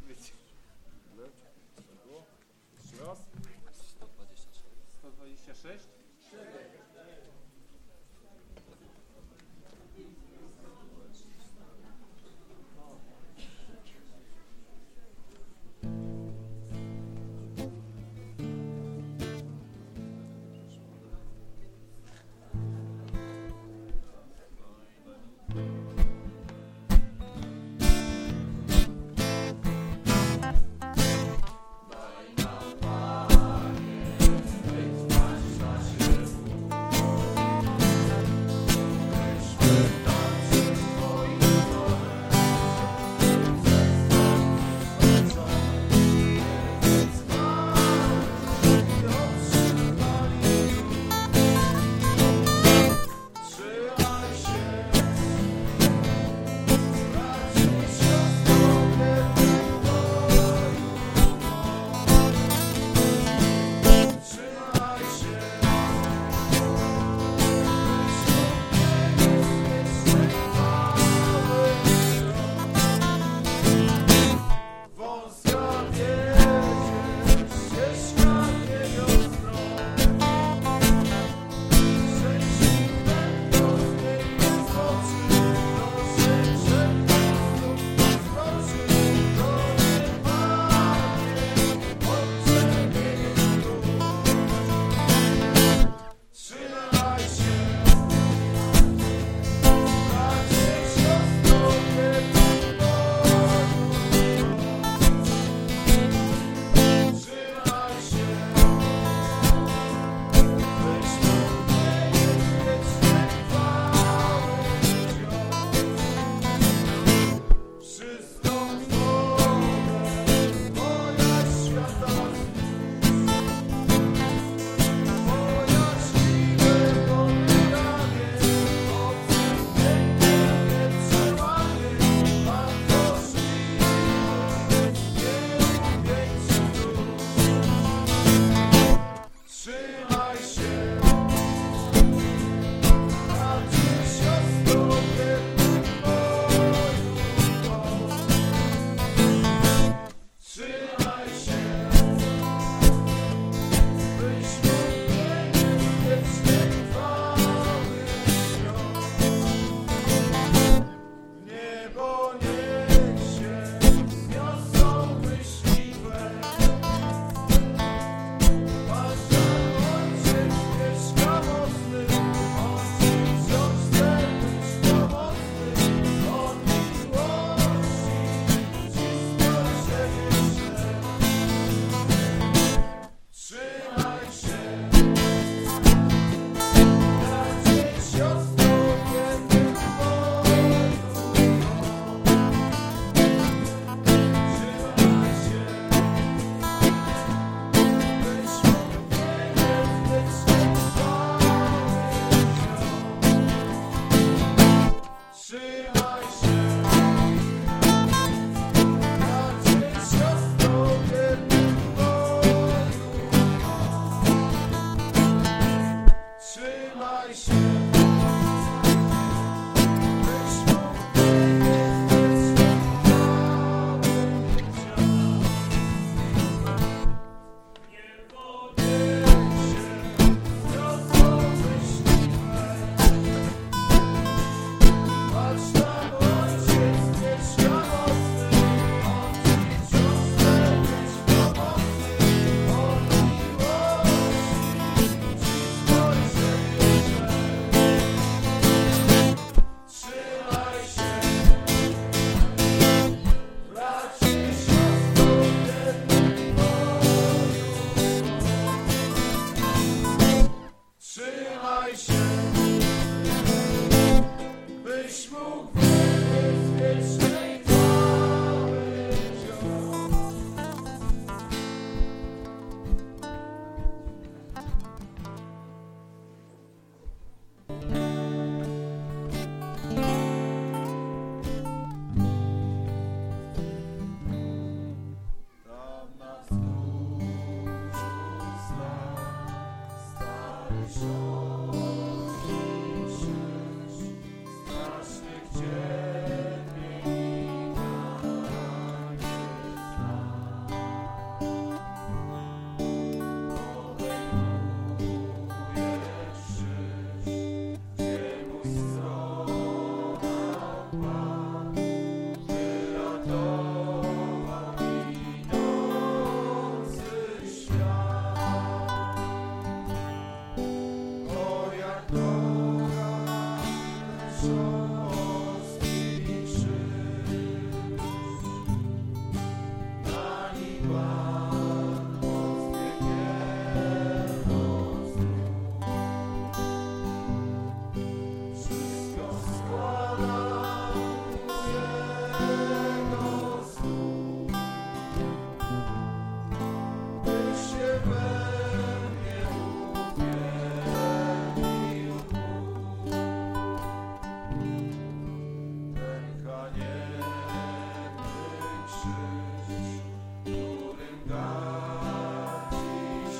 musi być. Było? Jeszcze raz. 126. 126?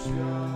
Yeah.